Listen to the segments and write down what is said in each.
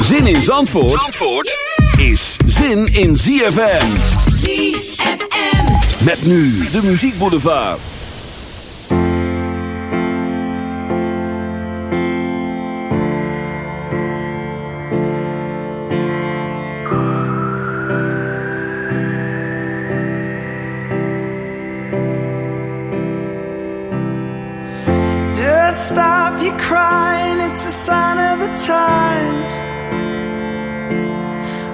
Zin in Zandvoort, Zandvoort is zin in ZFM. ZFM. Met nu de muziekboulevard. Just stop your crying, it's a sign of the times.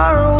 far away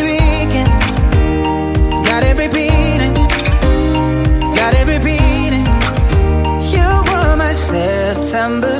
September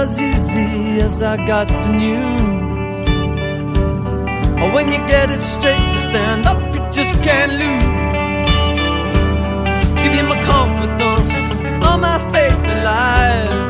was easy as I got the news. When you get it straight you stand up, you just can't lose. Give you my confidence, all my faith in life.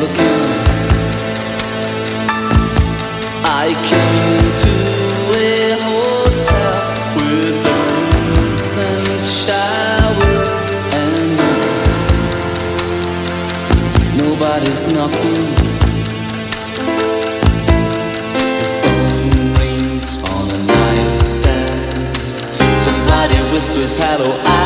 Looking. I came to a hotel with rooms and showers and nobody's knocking. The phone rings on a nightstand. Somebody whispers hello. I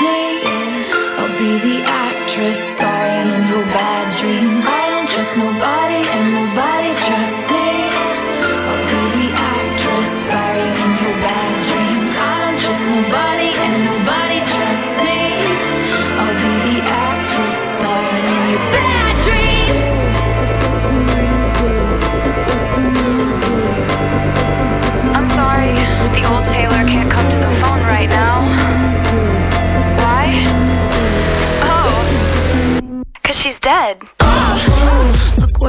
me.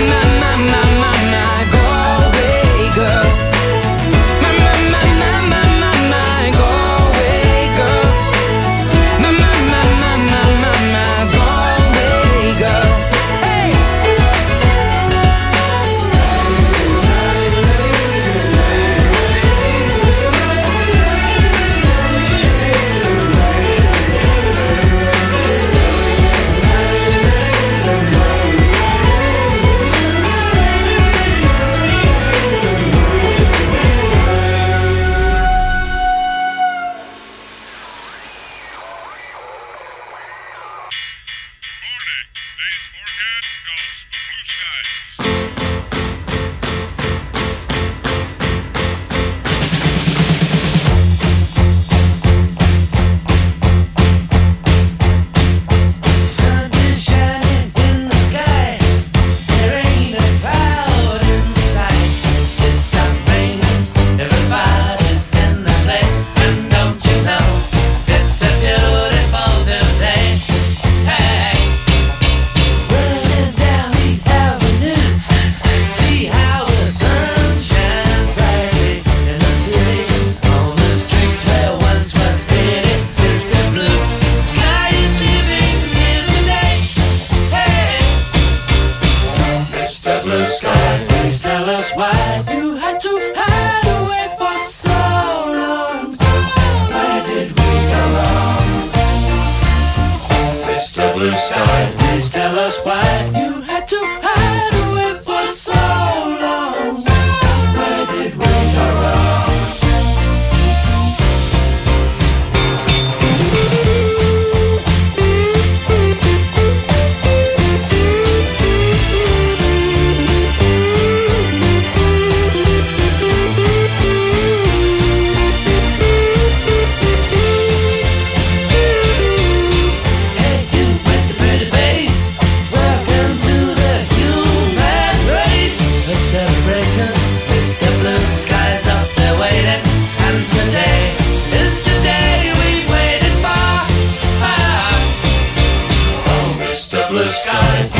My, my, my, my, Sky,